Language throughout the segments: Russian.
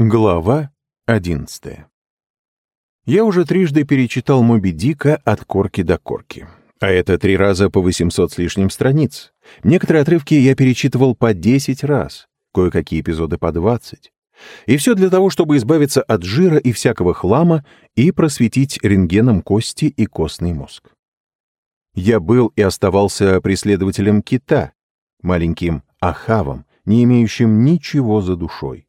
Глава 11 Я уже трижды перечитал «Моби Дика» от корки до корки. А это три раза по 800 с лишним страниц. Некоторые отрывки я перечитывал по 10 раз, кое-какие эпизоды по 20. И все для того, чтобы избавиться от жира и всякого хлама и просветить рентгеном кости и костный мозг. Я был и оставался преследователем кита, маленьким ахавом, не имеющим ничего за душой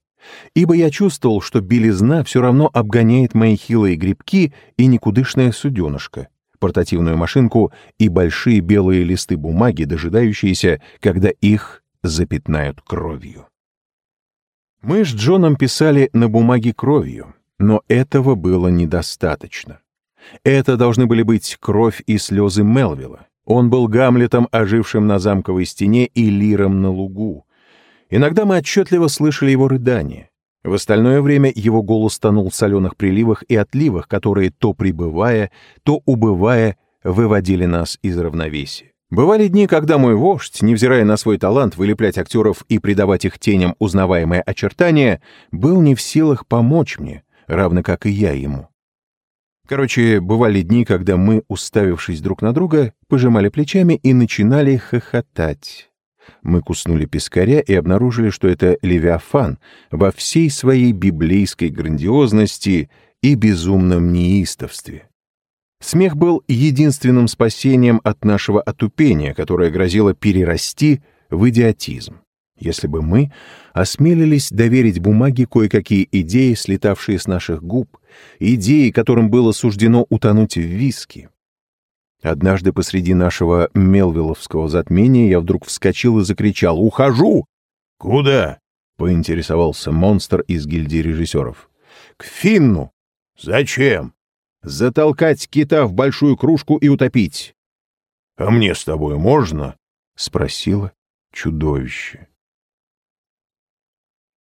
ибо я чувствовал, что белизна все равно обгоняет мои хилые грибки и никудышное суденышко, портативную машинку и большие белые листы бумаги, дожидающиеся, когда их запятнают кровью. Мы с Джоном писали на бумаге кровью, но этого было недостаточно. Это должны были быть кровь и слезы Мелвилла. Он был Гамлетом, ожившим на замковой стене, и Лиром на лугу, Иногда мы отчетливо слышали его рыдания. В остальное время его голос тонул в соленых приливах и отливах, которые, то прибывая, то убывая, выводили нас из равновесия. Бывали дни, когда мой вождь, невзирая на свой талант вылеплять актеров и придавать их теням узнаваемое очертания, был не в силах помочь мне, равно как и я ему. Короче, бывали дни, когда мы, уставившись друг на друга, пожимали плечами и начинали хохотать мы куснули пескаря и обнаружили, что это Левиафан во всей своей библейской грандиозности и безумном неистовстве. Смех был единственным спасением от нашего отупения, которое грозило перерасти в идиотизм. Если бы мы осмелились доверить бумаге кое-какие идеи, слетавшие с наших губ, идеи, которым было суждено утонуть в виски, Однажды посреди нашего мелвилловского затмения я вдруг вскочил и закричал «Ухожу!» «Куда?» — поинтересовался монстр из гильдии режиссеров. «К Финну!» «Зачем?» «Затолкать кита в большую кружку и утопить». «А мне с тобой можно?» — спросило чудовище.